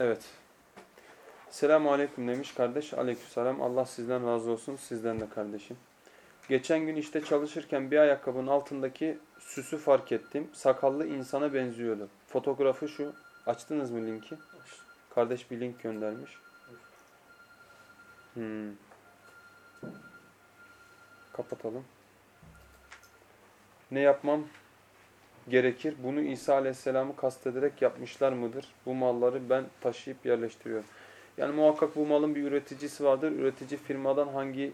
Evet. Selamun Aleyküm demiş kardeş. Aleykümselam. Allah sizden razı olsun. Sizden de kardeşim. Geçen gün işte çalışırken bir ayakkabının altındaki süsü fark ettim. Sakallı insana benziyordu. Fotoğrafı şu. Açtınız mı linki? Kardeş bir link göndermiş. Hmm. Kapatalım. Ne yapmam gerekir? Bunu İsa Aleyhisselam'ı kastederek yapmışlar mıdır? Bu malları ben taşıyıp yerleştiriyorum. Yani muhakkak bu malın bir üreticisi vardır. Üretici firmadan hangi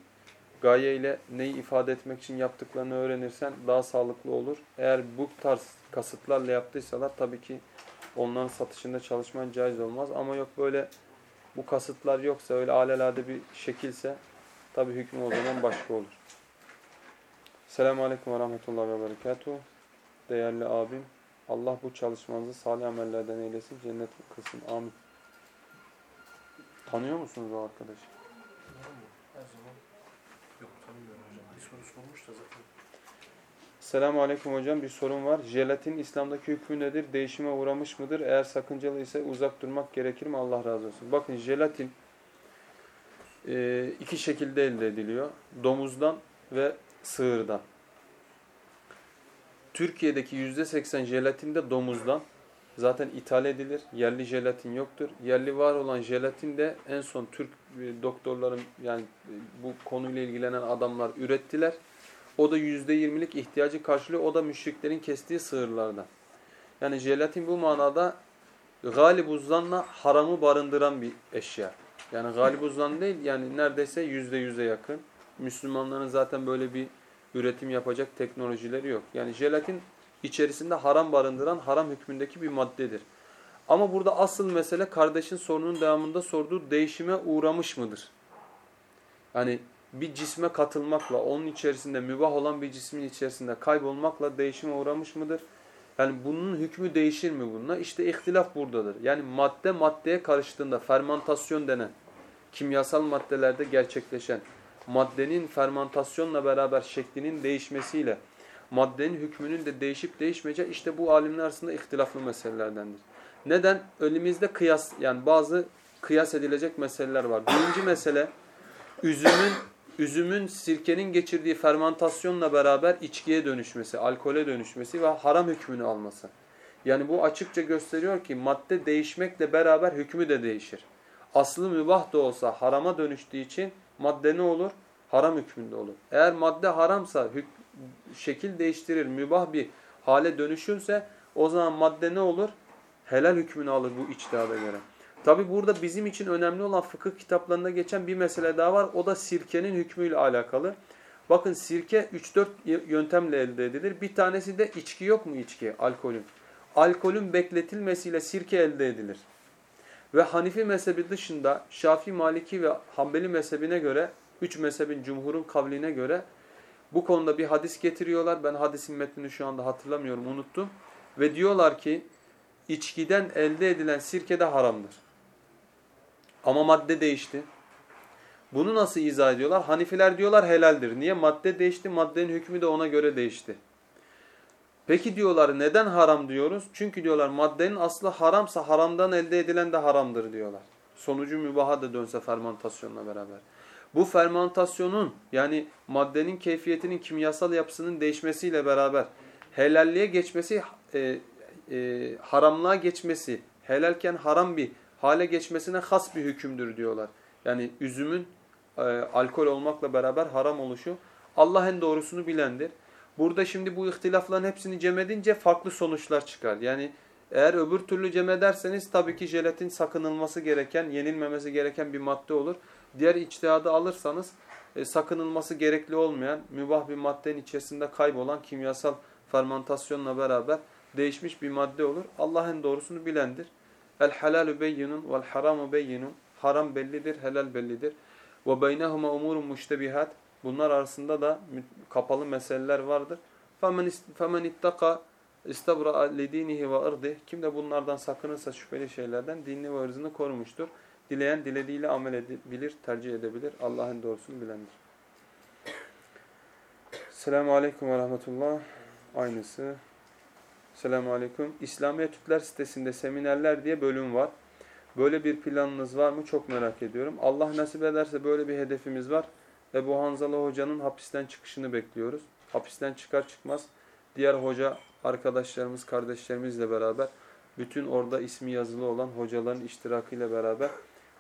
gayeyle neyi ifade etmek için yaptıklarını öğrenirsen daha sağlıklı olur. Eğer bu tarz kasıtlarla yaptıysalar tabii ki onların satışında çalışman caiz olmaz. Ama yok böyle bu kasıtlar yoksa öyle alelade bir şekilse tabii hükmü o zaman başka olur. Selamun Aleyküm ve Rahmetullah ve Berekatuhu. Değerli abim, Allah bu çalışmanızı salih amellerden eylesin, cennet kılsın. Amin. Tanıyor musunuz o arkadaşı? Her zaman yok tanımıyorum hocam. Bir soru sormuş da zaten. Selamun Aleyküm hocam. Bir sorun var. Jelatin İslam'daki hükmü nedir? Değişime uğramış mıdır? Eğer sakıncalı ise uzak durmak gerekir mi? Allah razı olsun. Bakın jelatin e, iki şekilde elde ediliyor. Domuzdan ve sığırdan. Türkiye'deki %80 jelatin de domuzdan. Zaten ithal edilir. Yerli jelatin yoktur. Yerli var olan jelatin de en son Türk e, doktorların yani e, bu konuyla ilgilenen adamlar ürettiler. O da %20'lik ihtiyacı karşılıyor. O da müşriklerin kestiği sığırlardan. Yani jelatin bu manada galibuzdanla haramı barındıran bir eşya. Yani galibuzdan değil yani neredeyse %100'e yakın. Müslümanların zaten böyle bir üretim yapacak teknolojileri yok. Yani jelatin içerisinde haram barındıran haram hükmündeki bir maddedir. Ama burada asıl mesele kardeşin sorunun devamında sorduğu değişime uğramış mıdır? Yani bir cisme katılmakla, onun içerisinde mübah olan bir cismin içerisinde kaybolmakla değişime uğramış mıdır? Yani bunun hükmü değişir mi bununla? İşte ihtilaf buradadır. Yani madde maddeye karıştığında fermentasyon denen, kimyasal maddelerde gerçekleşen, maddenin fermentasyonla beraber şeklinin değişmesiyle, maddenin hükmünün de değişip değişmeyeceği işte bu alimler arasında ihtilaflı meselelerdendir. Neden? Önümüzde kıyas yani bazı kıyas edilecek meseleler var. Birinci mesele üzümün üzümün sirkenin geçirdiği fermentasyonla beraber içkiye dönüşmesi, alkole dönüşmesi ve haram hükmünü alması. Yani bu açıkça gösteriyor ki madde değişmekle beraber hükmü de değişir. Aslı mübah da olsa harama dönüştüğü için madde ne olur? Haram hükmünde olur. Eğer madde haramsa şekil değiştirir, mübah bir hale dönüşürse o zaman madde ne olur? Helal hükmünü alır bu içtihada göre. Tabi burada bizim için önemli olan fıkıh kitaplarında geçen bir mesele daha var. O da sirkenin hükmüyle alakalı. Bakın sirke 3-4 yöntemle elde edilir. Bir tanesi de içki yok mu içki? Alkolün. Alkolün bekletilmesiyle sirke elde edilir. Ve Hanifi mezhebi dışında Şafi, Maliki ve Hanbeli mezhebine göre, üç mezhebin cumhurun kavline göre bu konuda bir hadis getiriyorlar. Ben hadisin metnini şu anda hatırlamıyorum, unuttum. Ve diyorlar ki içkiden elde edilen sirke de haramdır. Ama madde değişti. Bunu nasıl izah ediyorlar? Hanifiler diyorlar helaldir. Niye? Madde değişti, maddenin hükmü de ona göre değişti. Peki diyorlar neden haram diyoruz? Çünkü diyorlar maddenin aslı haramsa haramdan elde edilen de haramdır diyorlar. Sonucu mübaha da dönse fermentasyonla beraber. Bu fermentasyonun yani maddenin keyfiyetinin kimyasal yapısının değişmesiyle beraber helalliğe geçmesi, e, e, haramlığa geçmesi, helalken haram bir hale geçmesine has bir hükümdür diyorlar. Yani üzümün e, alkol olmakla beraber haram oluşu Allah en doğrusunu bilendir. Burada şimdi bu ihtilafların hepsini cem edince farklı sonuçlar çıkar. Yani eğer öbür türlü cem ederseniz tabii ki jelatin sakınılması gereken, yenilmemesi gereken bir madde olur. Diğer içtihadı alırsanız e, sakınılması gerekli olmayan, mübah bir maddenin içerisinde kaybolan kimyasal fermentasyonla beraber değişmiş bir madde olur. Allah en doğrusunu bilendir. El halalu beyyinun vel haramu beyyinun. Haram bellidir, helal bellidir. Ve beynehuma umurun müştebihat. Bunlar arasında da kapalı meseleler vardır. فَمَنْ اِتَّقَى اِسْتَبْرَأَ لِد۪ينِهِ وَاَرْضِهِ Kim de bunlardan sakınırsa şüpheli şeylerden dinini ve ırzını korumuştur. Dileyen dilediğiyle amel edebilir, tercih edebilir. Allah'ın doğrusunu bilendir. Selamun Aleyküm ve Rahmetullah. Aynısı. Selamun Aleyküm. İslami Etütler sitesinde seminerler diye bölüm var. Böyle bir planınız var mı? Çok merak ediyorum. Allah nasip ederse böyle bir hedefimiz var. Ebu Hanzala hocanın hapisten çıkışını bekliyoruz. Hapisten çıkar çıkmaz diğer hoca arkadaşlarımız, kardeşlerimizle beraber bütün orada ismi yazılı olan hocaların iştirakıyla beraber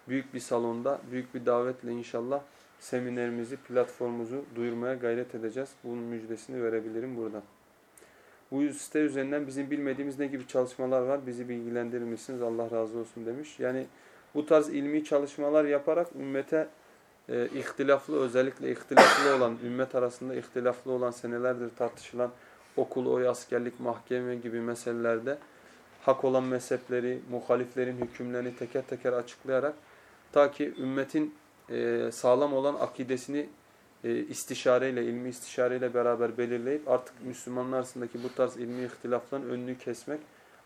büyük bir salonda, büyük bir davetle inşallah seminerimizi, platformumuzu duyurmaya gayret edeceğiz. Bunun müjdesini verebilirim buradan. Bu site üzerinden bizim bilmediğimiz ne gibi çalışmalar var? Bizi bilgilendirir misiniz? Allah razı olsun demiş. Yani bu tarz ilmi çalışmalar yaparak ümmete e, ihtilaflı özellikle ihtilaflı olan ümmet arasında ihtilaflı olan senelerdir tartışılan okul, oy, askerlik, mahkeme gibi meselelerde hak olan mezhepleri, muhaliflerin hükümlerini teker teker açıklayarak ta ki ümmetin e, sağlam olan akidesini e, istişareyle, ilmi istişareyle beraber belirleyip artık Müslümanlar arasındaki bu tarz ilmi ihtilafların önünü kesmek.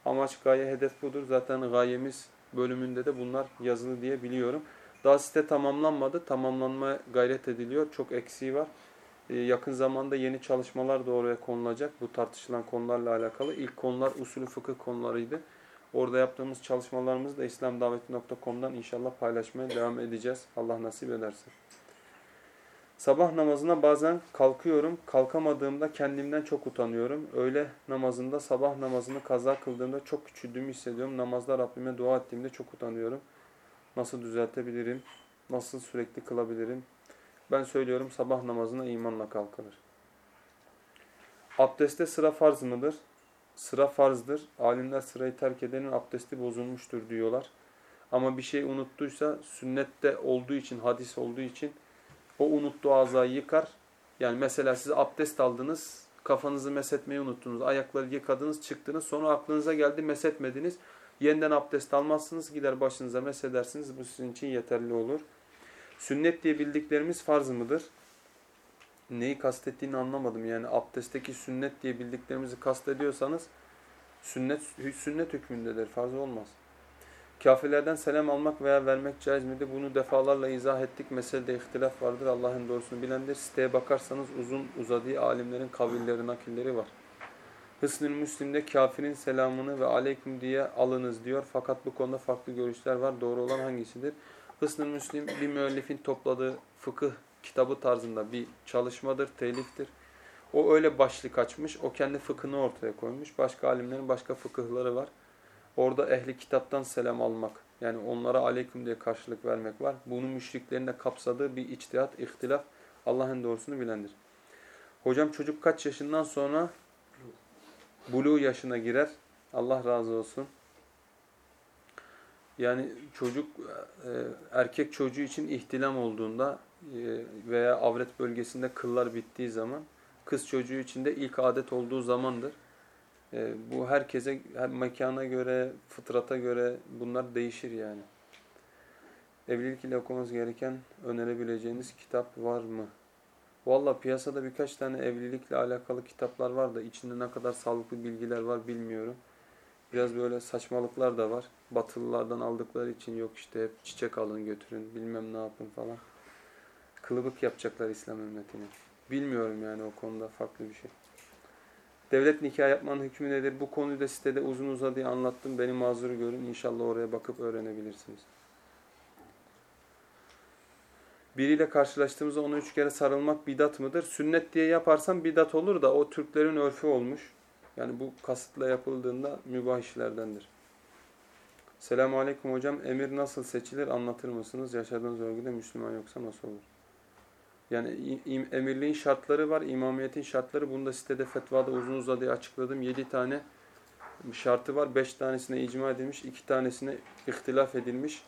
Amaç, gaye, hedef budur. Zaten gayemiz bölümünde de bunlar yazılı diye biliyorum. Daha site tamamlanmadı. Tamamlanmaya gayret ediliyor. Çok eksiği var. Ee, yakın zamanda yeni çalışmalar da oraya konulacak. Bu tartışılan konularla alakalı. İlk konular usulü fıkıh konularıydı. Orada yaptığımız çalışmalarımızı da islamdaveti.com'dan inşallah paylaşmaya devam edeceğiz. Allah nasip ederse. Sabah namazına bazen kalkıyorum. Kalkamadığımda kendimden çok utanıyorum. Öğle namazında sabah namazını kaza kıldığımda çok küçüldüğümü hissediyorum. Namazda Rabbime dua ettiğimde çok utanıyorum. Nasıl düzeltebilirim? Nasıl sürekli kılabilirim? Ben söylüyorum sabah namazına imanla kalkılır. Abdeste sıra farz mıdır? Sıra farzdır. Alimler sırayı terk edenin abdesti bozulmuştur diyorlar. Ama bir şey unuttuysa sünnette olduğu için, hadis olduğu için o unuttuğu azayı yıkar. Yani mesela siz abdest aldınız, kafanızı mesetmeyi unuttunuz, ayakları yıkadınız, çıktınız. Sonra aklınıza geldi mesetmediniz. Yeniden abdest almazsınız, gider başınıza mesedersiniz. Bu sizin için yeterli olur. Sünnet diye bildiklerimiz farz mıdır? Neyi kastettiğini anlamadım. Yani abdestteki sünnet diye bildiklerimizi kastediyorsanız sünnet sünnet hükmündedir. Farz olmaz. Kafirlerden selam almak veya vermek caiz midir? Bunu defalarla izah ettik. Meselede ihtilaf vardır. Allah'ın doğrusunu bilendir. Siteye bakarsanız uzun uzadığı alimlerin kavilleri, nakilleri var. Hısnül Müslim'de kafirin selamını ve aleyküm diye alınız diyor. Fakat bu konuda farklı görüşler var. Doğru olan hangisidir? Hısnül Müslim bir müellifin topladığı fıkıh kitabı tarzında bir çalışmadır, teliftir. O öyle başlık açmış, o kendi fıkhını ortaya koymuş. Başka alimlerin başka fıkıhları var. Orada ehli kitaptan selam almak, yani onlara aleyküm diye karşılık vermek var. Bunu müşriklerin de kapsadığı bir içtihat, ihtilaf Allah'ın doğrusunu bilendir. Hocam çocuk kaç yaşından sonra bulu yaşına girer? Allah razı olsun. Yani çocuk e, erkek çocuğu için ihtilam olduğunda e, veya avret bölgesinde kıllar bittiği zaman kız çocuğu için de ilk adet olduğu zamandır. E, bu herkese, her mekana göre, fıtrata göre bunlar değişir yani. Evlilik ile okumamız gereken önerebileceğiniz kitap var mı? Valla piyasada birkaç tane evlilikle alakalı kitaplar var da içinde ne kadar sağlıklı bilgiler var bilmiyorum. Biraz böyle saçmalıklar da var. Batılılardan aldıkları için yok işte hep çiçek alın götürün bilmem ne yapın falan. Kılıbık yapacaklar İslam ümmetine. Bilmiyorum yani o konuda farklı bir şey. Devlet nikah yapmanın hükmü nedir? Bu konuyu da sitede uzun uzadıya anlattım. Beni mazur görün. İnşallah oraya bakıp öğrenebilirsiniz. Biriyle karşılaştığımızda ona üç kere sarılmak bidat mıdır? Sünnet diye yaparsan bidat olur da o Türklerin örfü olmuş. Yani bu kasıtla yapıldığında mübah işlerdendir. Selamun Aleyküm hocam. Emir nasıl seçilir anlatır mısınız? Yaşadığınız bölgede Müslüman yoksa nasıl olur? Yani emirliğin şartları var, imamiyetin şartları. Bunu da sitede fetvada uzun uzadıya açıkladım. Yedi tane şartı var. Beş tanesine icma edilmiş, iki tanesine ihtilaf edilmiş.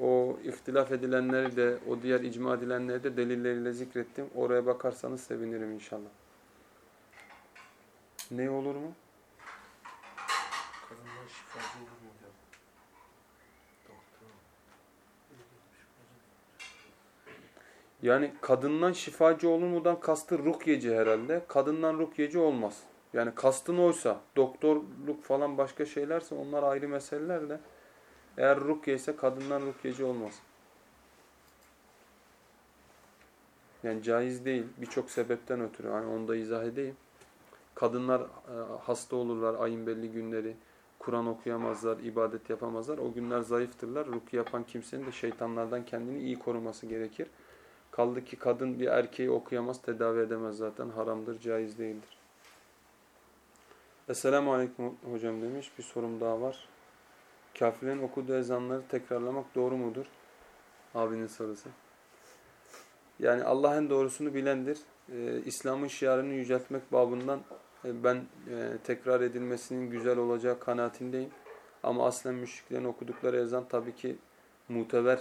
O ihtilaf edilenleri de, o diğer icma edilenleri de delilleriyle zikrettim. Oraya bakarsanız sevinirim inşallah. Ne olur mu? Kadından şifacı olur mu hocam? Doktor. Yani kadından şifacı olur mudan kastı rukyeci herhalde. Kadından rukyeci olmaz. Yani kastın oysa, doktorluk falan başka şeylerse onlar ayrı meseleler de. Eğer rukye ise kadından rukyeci olmaz. Yani caiz değil. Birçok sebepten ötürü. Hani onu da izah edeyim. Kadınlar e, hasta olurlar ayın belli günleri. Kur'an okuyamazlar, ibadet yapamazlar. O günler zayıftırlar. Rukiye yapan kimsenin de şeytanlardan kendini iyi koruması gerekir. Kaldı ki kadın bir erkeği okuyamaz, tedavi edemez zaten. Haramdır, caiz değildir. Esselamu Aleyküm hocam demiş. Bir sorum daha var. Kafirlerin okuduğu ezanları tekrarlamak doğru mudur? Abinin sorusu. Yani Allah en doğrusunu bilendir. Ee, İslam'ın şiarını yüceltmek babından e, ben e, tekrar edilmesinin güzel olacağı kanaatindeyim. Ama aslen müşriklerin okudukları ezan tabii ki muteber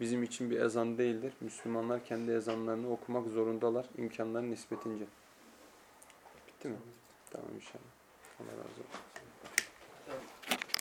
bizim için bir ezan değildir. Müslümanlar kendi ezanlarını okumak zorundalar imkanların nispetince. Bitti mi? Tamam inşallah. Allah razı olsun.